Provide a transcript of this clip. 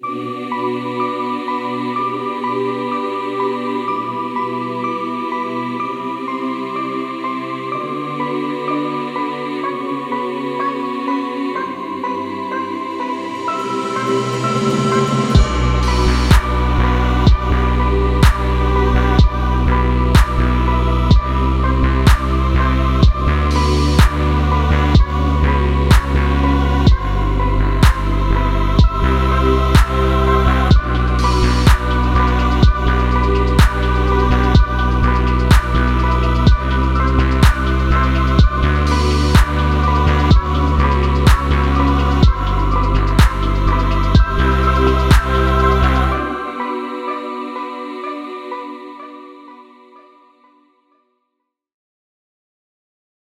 You.